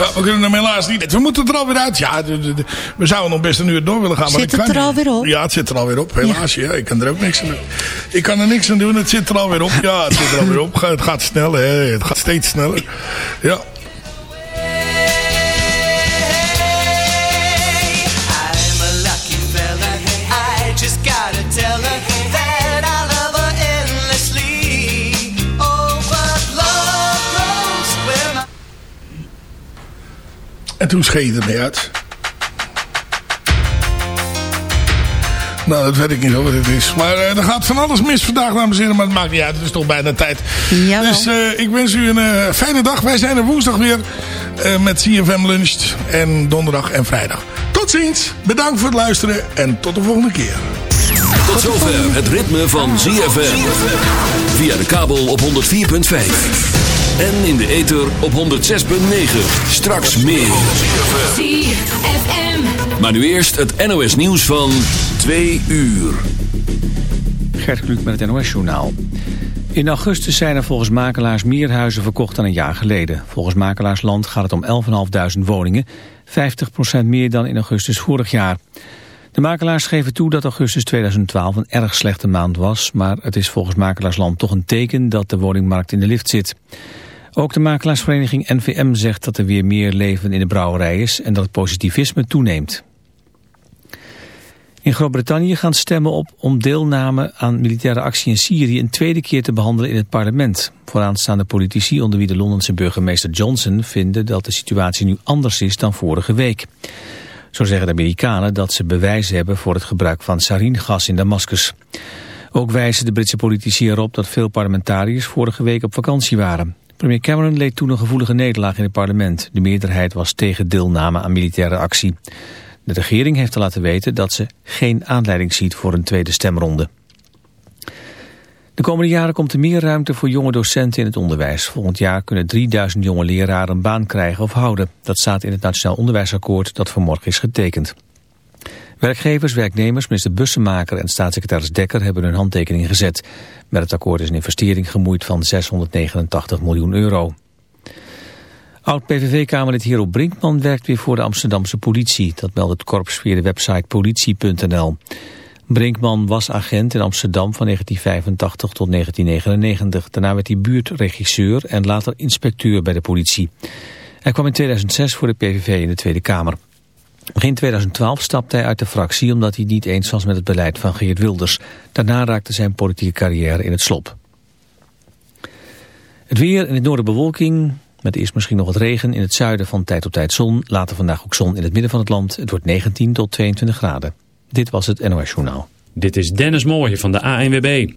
Ja, we kunnen hem helaas niet. We moeten er alweer uit. Ja, we zouden nog best een uur door willen gaan. Maar zit het er alweer op? Ja, het zit er alweer op. Helaas, ja. Ik kan er ook niks aan doen. Ik kan er niks aan doen. Het zit er alweer op. Ja, het zit er alweer op. Het gaat snel, hè. Het gaat steeds sneller. Ja. En toen scheed hij ermee uit. Nou, dat weet ik niet wat het is. Maar uh, er gaat van alles mis vandaag, dames en heren. Maar het maakt niet uit, het is toch bijna tijd. Jawel. Dus uh, ik wens u een uh, fijne dag. Wij zijn er woensdag weer met CFM Lunch. En donderdag en vrijdag. Tot ziens. Bedankt voor het luisteren. En tot de volgende keer. Tot zover het ritme van ZFM. Via de kabel op 104.5. En in de ether op 106.9. Straks meer. ZFM. Maar nu eerst het NOS nieuws van 2 uur. Gert Kluk met het NOS journaal. In augustus zijn er volgens makelaars meer huizen verkocht dan een jaar geleden. Volgens Makelaarsland gaat het om 11.500 woningen. 50% meer dan in augustus vorig jaar. De makelaars geven toe dat augustus 2012 een erg slechte maand was... maar het is volgens Makelaarsland toch een teken dat de woningmarkt in de lift zit. Ook de makelaarsvereniging NVM zegt dat er weer meer leven in de brouwerij is... en dat positivisme toeneemt. In Groot-Brittannië gaan stemmen op om deelname aan militaire actie in Syrië een tweede keer te behandelen in het parlement. Vooraanstaande politici, onder wie de Londense burgemeester Johnson, vinden dat de situatie nu anders is dan vorige week. Zo zeggen de Amerikanen dat ze bewijzen hebben voor het gebruik van saringas in Damascus. Ook wijzen de Britse politici erop dat veel parlementariërs vorige week op vakantie waren. Premier Cameron leed toen een gevoelige nederlaag in het parlement. De meerderheid was tegen deelname aan militaire actie. De regering heeft te laten weten dat ze geen aanleiding ziet voor een tweede stemronde. De komende jaren komt er meer ruimte voor jonge docenten in het onderwijs. Volgend jaar kunnen 3000 jonge leraren een baan krijgen of houden. Dat staat in het Nationaal Onderwijsakkoord dat vanmorgen is getekend. Werkgevers, werknemers, minister Bussemaker en staatssecretaris Dekker hebben hun handtekening gezet. Met het akkoord is een investering gemoeid van 689 miljoen euro. Oud-PVV-kamerlid Hero Brinkman werkt weer voor de Amsterdamse politie. Dat meldt het korps via de website politie.nl. Brinkman was agent in Amsterdam van 1985 tot 1999. Daarna werd hij buurtregisseur en later inspecteur bij de politie. Hij kwam in 2006 voor de PVV in de Tweede Kamer. Begin 2012 stapte hij uit de fractie omdat hij niet eens was met het beleid van Geert Wilders. Daarna raakte zijn politieke carrière in het slop. Het weer in het noorden bewolking, met eerst misschien nog wat regen. In het zuiden van tijd tot tijd zon, later vandaag ook zon in het midden van het land. Het wordt 19 tot 22 graden. Dit was het NOS Journaal. Dit is Dennis Mooij van de ANWB.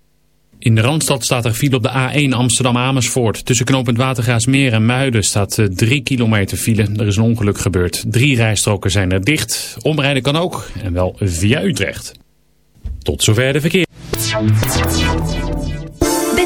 In de Randstad staat er file op de A1 Amsterdam-Amersfoort. Tussen knooppunt Watergraasmeer en Muiden staat 3 eh, kilometer file. Er is een ongeluk gebeurd. Drie rijstroken zijn er dicht. Omrijden kan ook en wel via Utrecht. Tot zover de verkeer.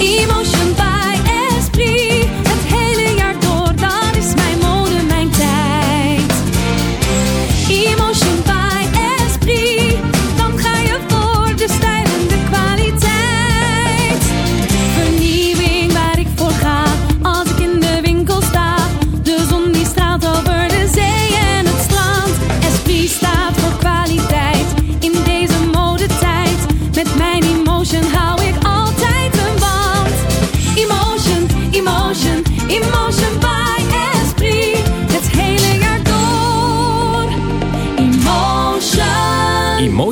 一梦成败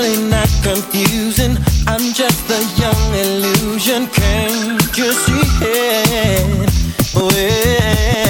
really not confusing. I'm just a young illusion. Can't you see it? Well,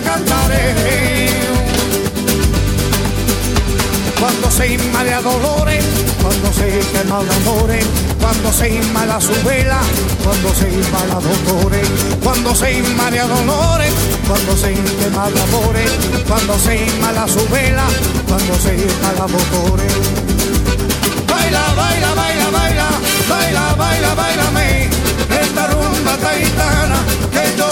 cantaré. Cuando se inmala dolores, cuando se quema de amores, cuando se inmala su vela, cuando se inmala dolores, cuando se inmala dolores, cuando se quema de amores, cuando se inmala su vela, cuando se inmala dolores. Baila, baila, baila, baila, baila, baila, bailame, esta rumba taitana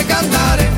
Siempre cantaré.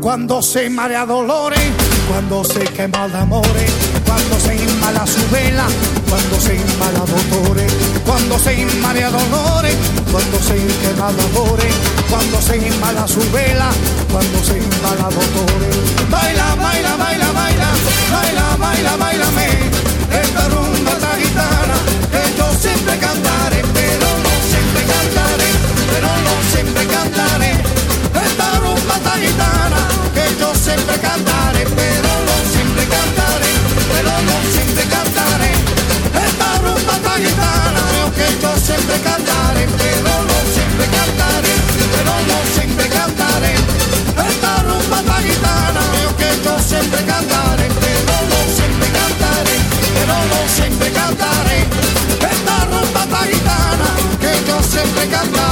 Cuando se marea dolores, cuando se quema de amores, cuando se inmala su vela, cuando se inmala dolores, cuando se inmala dolores, cuando se quema de amores, cuando se inmala su vela, cuando se inmala dolores. Baila, baila, baila, baila, baila, baila, bailame, esta rumba esta gitana, que yo siempre cantaré, pero no siempre cantaré, pero no siempre cantaré. Esta rumba esta gitana, que yo siempre cantaré, pero no siempre cantaré, pero no siempre cantaré. Esta rumba esta gitana, que yo siempre cantaré, siempre cantaré, pero no siempre cantaré, pero no siempre cantaré. Esta rumba gitana, que yo siempre cantaré.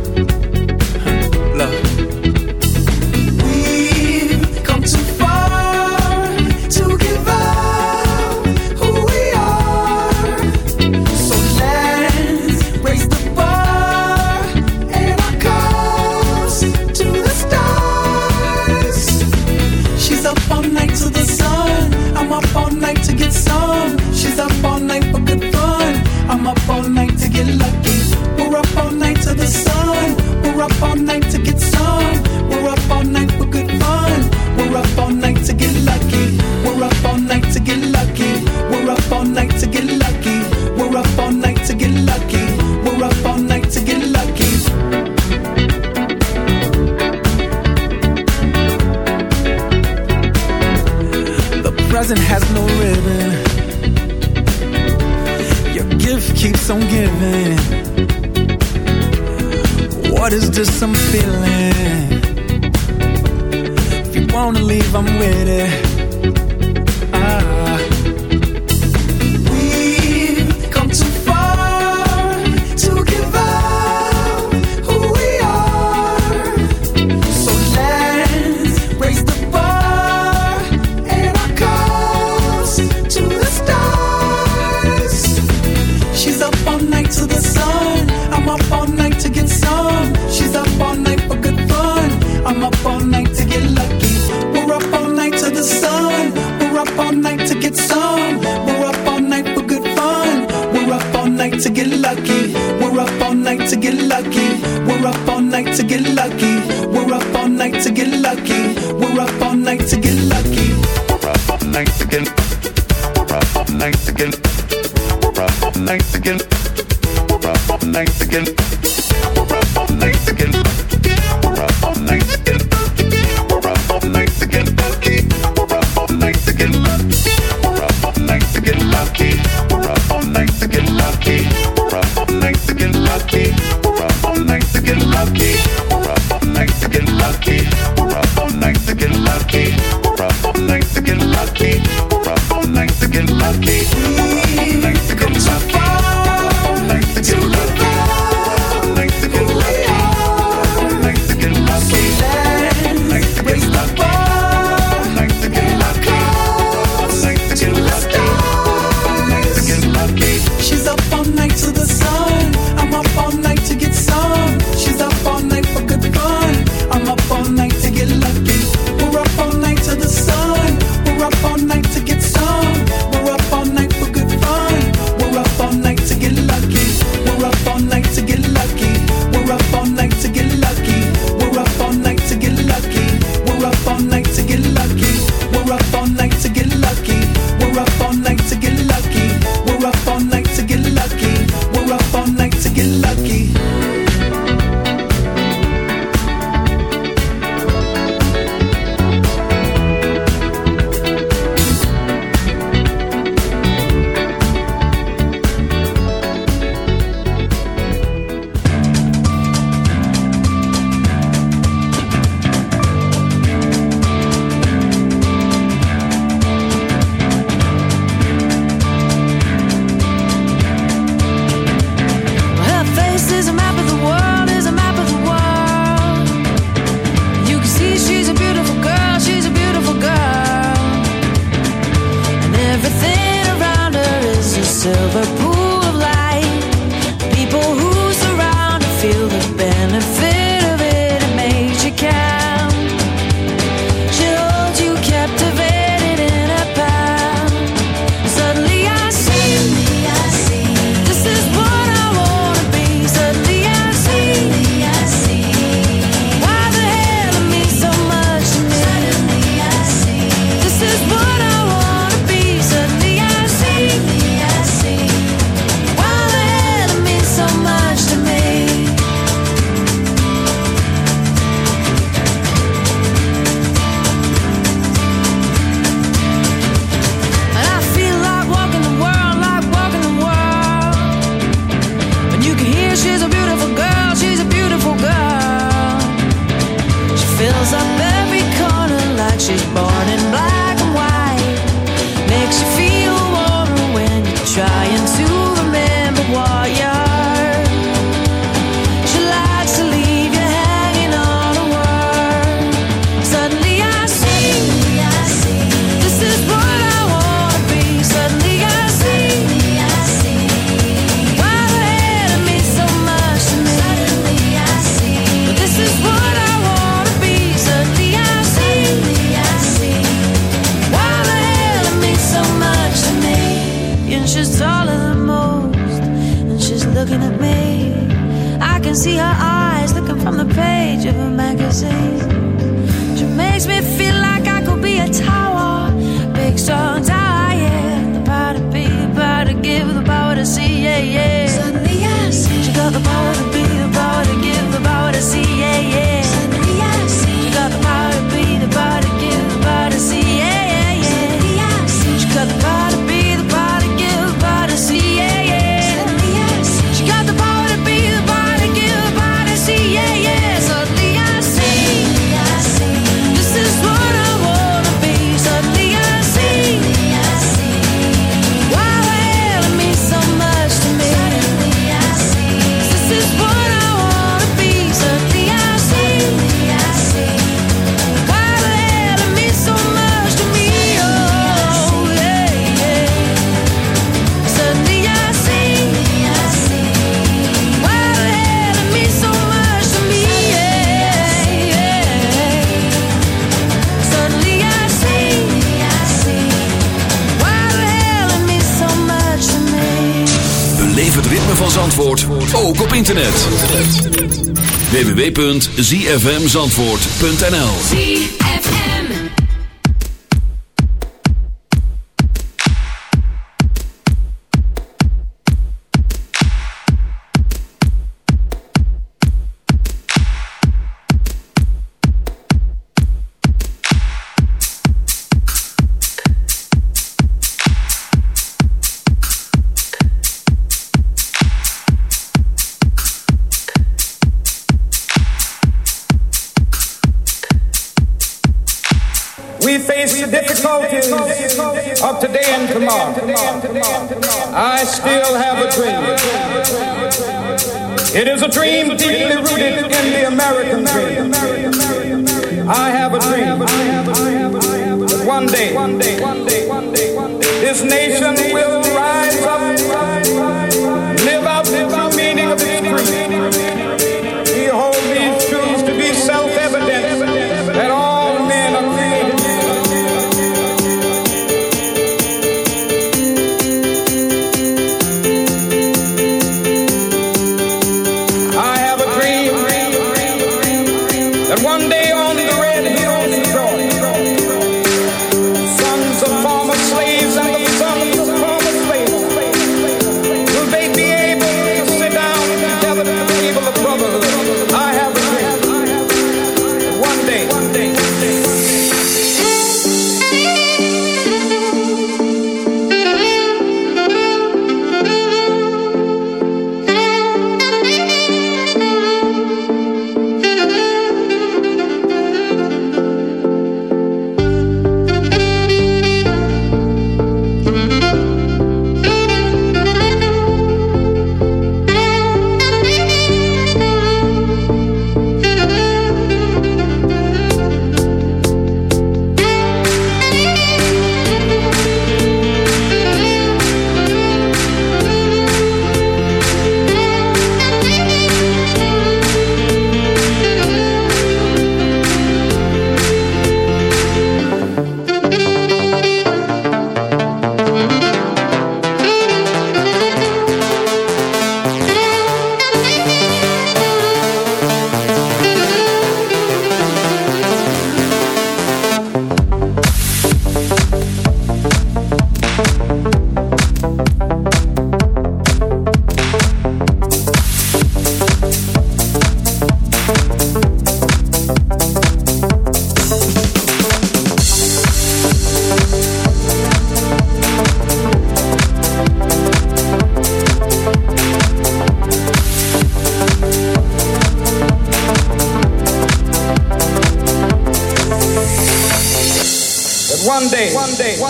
www.zfmzandvoort.nl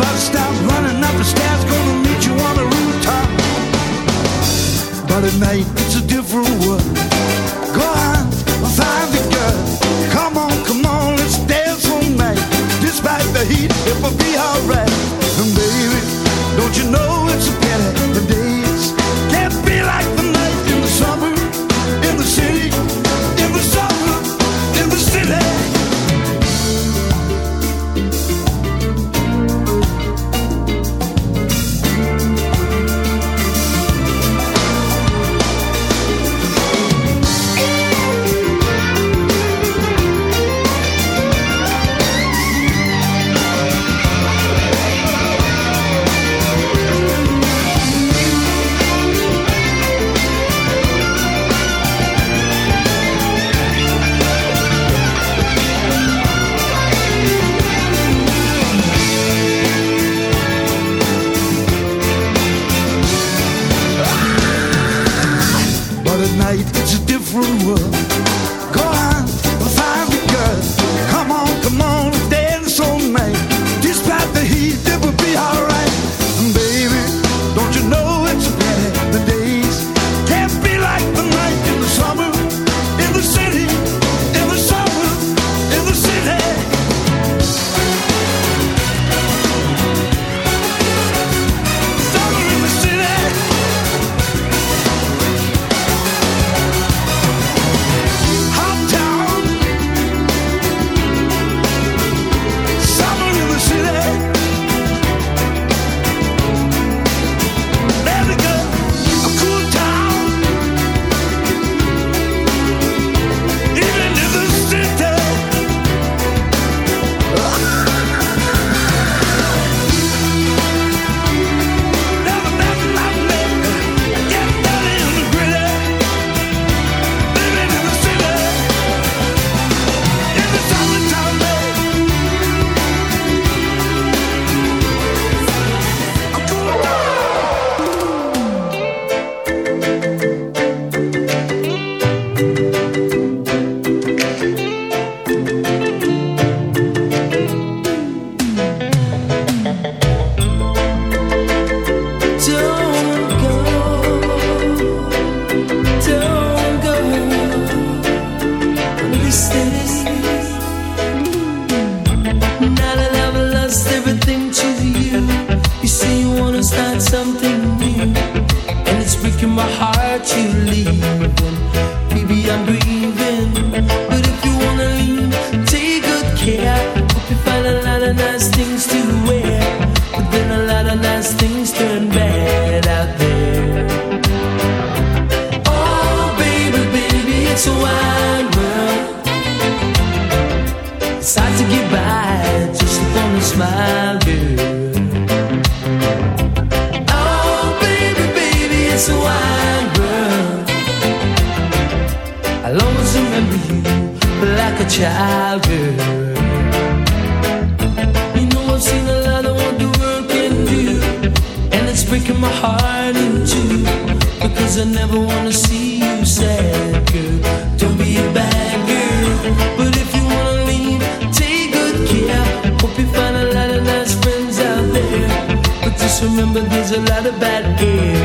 bus stop, running up the stairs, gonna meet you on the rooftop. But But at night lot of bad air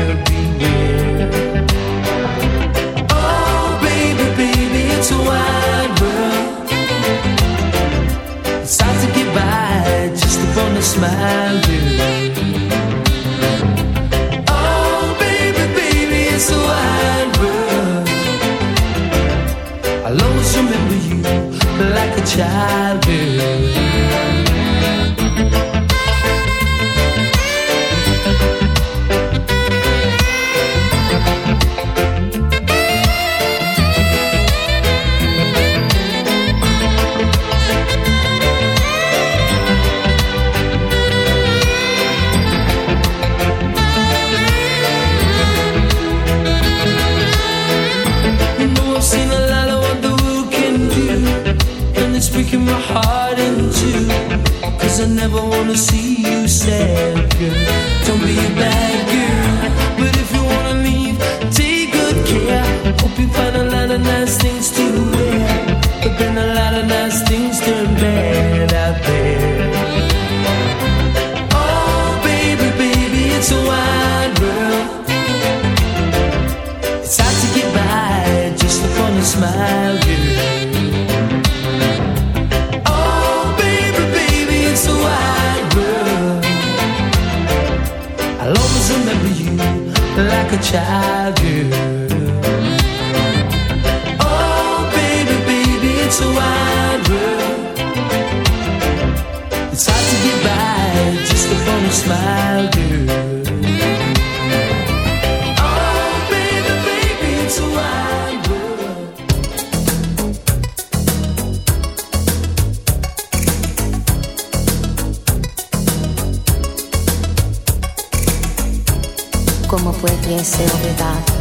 conhecer a unidade.